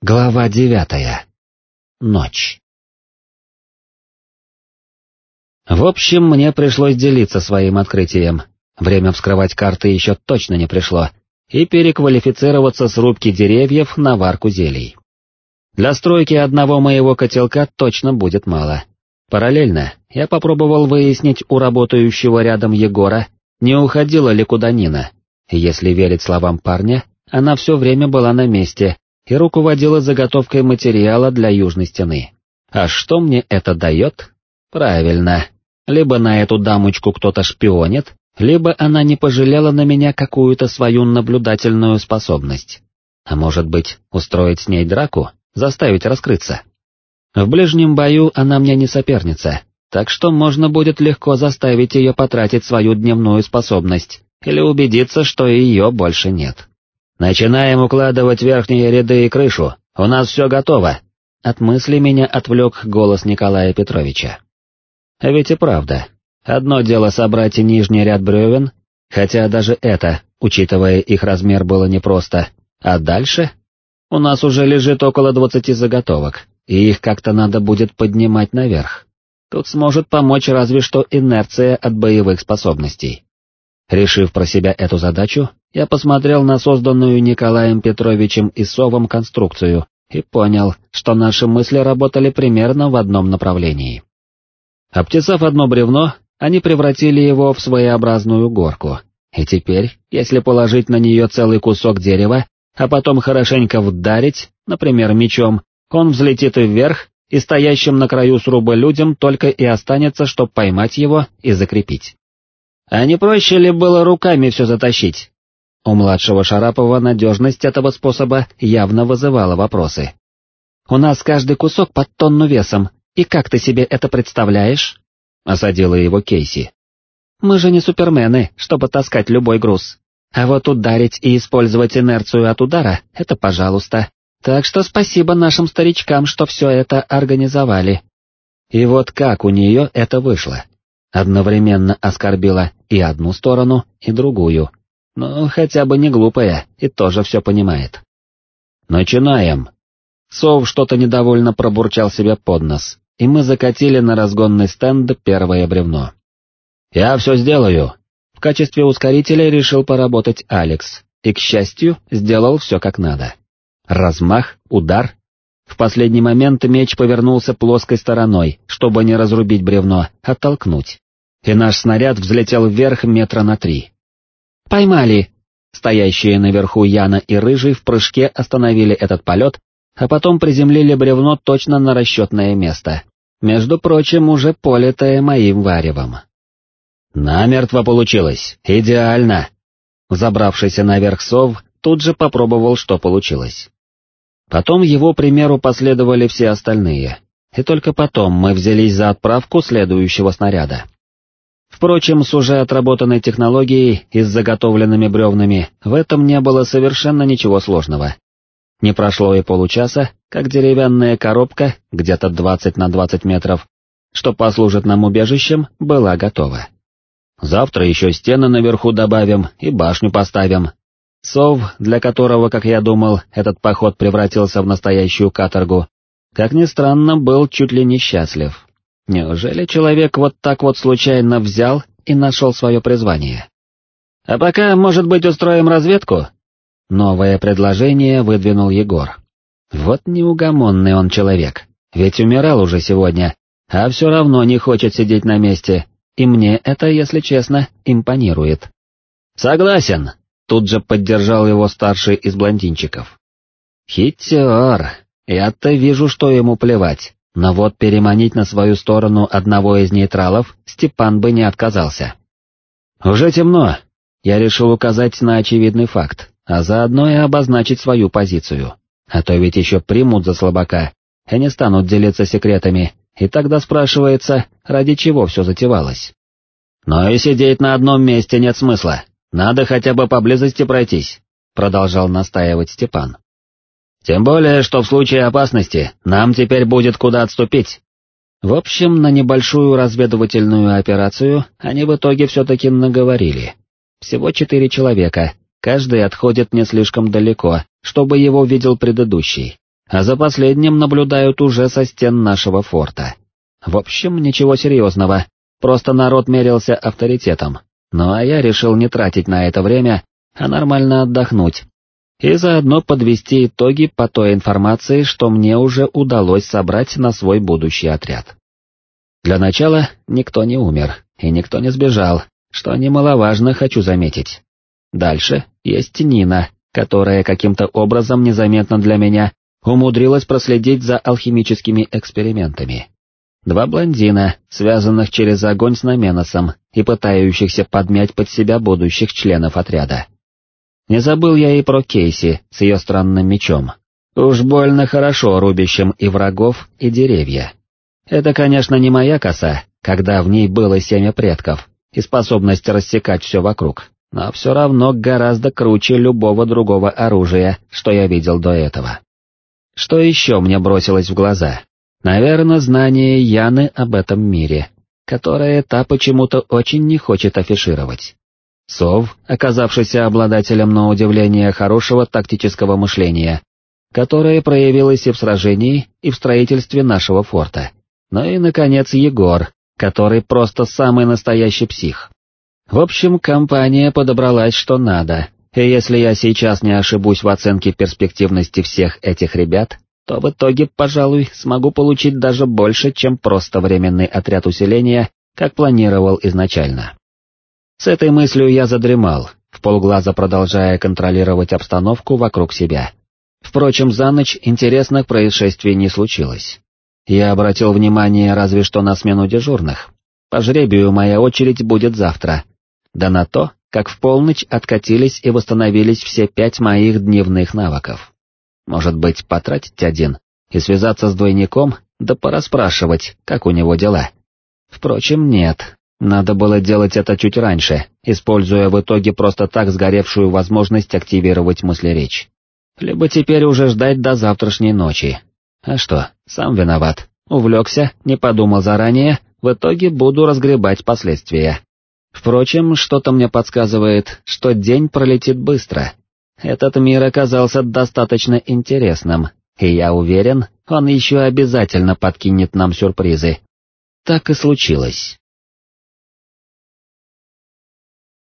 Глава девятая. Ночь. В общем, мне пришлось делиться своим открытием. Время вскрывать карты еще точно не пришло, и переквалифицироваться с рубки деревьев на варку зелий. Для стройки одного моего котелка точно будет мало. Параллельно я попробовал выяснить у работающего рядом Егора, не уходила ли куда Нина. Если верить словам парня, она все время была на месте, и руководила заготовкой материала для южной стены. А что мне это дает? Правильно, либо на эту дамочку кто-то шпионит, либо она не пожалела на меня какую-то свою наблюдательную способность. А может быть, устроить с ней драку, заставить раскрыться? В ближнем бою она мне не соперница, так что можно будет легко заставить ее потратить свою дневную способность, или убедиться, что ее больше нет. «Начинаем укладывать верхние ряды и крышу, у нас все готово!» От мысли меня отвлек голос Николая Петровича. Ведь и правда, одно дело собрать нижний ряд бревен, хотя даже это, учитывая их размер, было непросто, а дальше? У нас уже лежит около двадцати заготовок, и их как-то надо будет поднимать наверх. Тут сможет помочь разве что инерция от боевых способностей. Решив про себя эту задачу, я посмотрел на созданную Николаем Петровичем и Совом конструкцию и понял, что наши мысли работали примерно в одном направлении. Обтесав одно бревно, они превратили его в своеобразную горку, и теперь, если положить на нее целый кусок дерева, а потом хорошенько вдарить, например, мечом, он взлетит вверх, и стоящим на краю сруба людям только и останется, чтобы поймать его и закрепить. А не проще ли было руками все затащить? У младшего Шарапова надежность этого способа явно вызывала вопросы. «У нас каждый кусок под тонну весом, и как ты себе это представляешь?» — осадила его Кейси. «Мы же не супермены, чтобы таскать любой груз. А вот ударить и использовать инерцию от удара — это пожалуйста. Так что спасибо нашим старичкам, что все это организовали». И вот как у нее это вышло. Одновременно оскорбила и одну сторону, и другую, но хотя бы не глупая и тоже все понимает. «Начинаем!» Сов что-то недовольно пробурчал себе под нос, и мы закатили на разгонный стенд первое бревно. «Я все сделаю!» В качестве ускорителя решил поработать Алекс, и, к счастью, сделал все как надо. Размах, удар. В последний момент меч повернулся плоской стороной, чтобы не разрубить бревно, а толкнуть. И наш снаряд взлетел вверх метра на три. «Поймали!» Стоящие наверху Яна и Рыжий в прыжке остановили этот полет, а потом приземлили бревно точно на расчетное место, между прочим, уже политое моим варевом. «Намертво получилось, идеально!» Забравшийся наверх сов тут же попробовал, что получилось. Потом его примеру последовали все остальные, и только потом мы взялись за отправку следующего снаряда. Впрочем, с уже отработанной технологией и с заготовленными бревнами в этом не было совершенно ничего сложного. Не прошло и получаса, как деревянная коробка, где-то 20 на 20 метров, что послужит нам убежищем, была готова. Завтра еще стены наверху добавим и башню поставим. Сов, для которого, как я думал, этот поход превратился в настоящую каторгу, как ни странно, был чуть ли не счастлив. Неужели человек вот так вот случайно взял и нашел свое призвание? А пока, может быть, устроим разведку? Новое предложение выдвинул Егор. Вот неугомонный он человек, ведь умирал уже сегодня, а все равно не хочет сидеть на месте, и мне это, если честно, импонирует. Согласен, тут же поддержал его старший из блондинчиков. Хитер, я-то вижу, что ему плевать. Но вот переманить на свою сторону одного из нейтралов Степан бы не отказался. «Уже темно», я решил указать на очевидный факт, а заодно и обозначить свою позицию. А то ведь еще примут за слабака, и не станут делиться секретами, и тогда спрашивается, ради чего все затевалось. «Но и сидеть на одном месте нет смысла, надо хотя бы поблизости пройтись», продолжал настаивать Степан. Тем более, что в случае опасности нам теперь будет куда отступить. В общем, на небольшую разведывательную операцию они в итоге все-таки наговорили. Всего четыре человека, каждый отходит не слишком далеко, чтобы его видел предыдущий. а за последним наблюдают уже со стен нашего форта. В общем, ничего серьезного, просто народ мерился авторитетом. Ну а я решил не тратить на это время, а нормально отдохнуть. И заодно подвести итоги по той информации, что мне уже удалось собрать на свой будущий отряд. Для начала никто не умер, и никто не сбежал, что немаловажно хочу заметить. Дальше есть Нина, которая каким-то образом незаметно для меня умудрилась проследить за алхимическими экспериментами. Два блондина, связанных через огонь с Наменосом и пытающихся подмять под себя будущих членов отряда. Не забыл я и про Кейси с ее странным мечом. Уж больно хорошо рубящим и врагов, и деревья. Это, конечно, не моя коса, когда в ней было семя предков и способность рассекать все вокруг, но все равно гораздо круче любого другого оружия, что я видел до этого. Что еще мне бросилось в глаза? Наверное, знание Яны об этом мире, которое та почему-то очень не хочет афишировать. Сов, оказавшийся обладателем на удивление хорошего тактического мышления, которое проявилось и в сражении, и в строительстве нашего форта. Ну и, наконец, Егор, который просто самый настоящий псих. В общем, компания подобралась что надо, и если я сейчас не ошибусь в оценке перспективности всех этих ребят, то в итоге, пожалуй, смогу получить даже больше, чем просто временный отряд усиления, как планировал изначально. С этой мыслью я задремал, в полглаза продолжая контролировать обстановку вокруг себя. Впрочем, за ночь интересных происшествий не случилось. Я обратил внимание разве что на смену дежурных. По жребию моя очередь будет завтра. Да на то, как в полночь откатились и восстановились все пять моих дневных навыков. Может быть, потратить один и связаться с двойником, да пораспрашивать, как у него дела. Впрочем, нет, надо было делать это чуть раньше, используя в итоге просто так сгоревшую возможность активировать мыслеречь. Либо теперь уже ждать до завтрашней ночи, а что, сам виноват. Увлекся, не подумал заранее, в итоге буду разгребать последствия. Впрочем, что-то мне подсказывает, что день пролетит быстро. Этот мир оказался достаточно интересным, и я уверен, он еще обязательно подкинет нам сюрпризы. Так и случилось.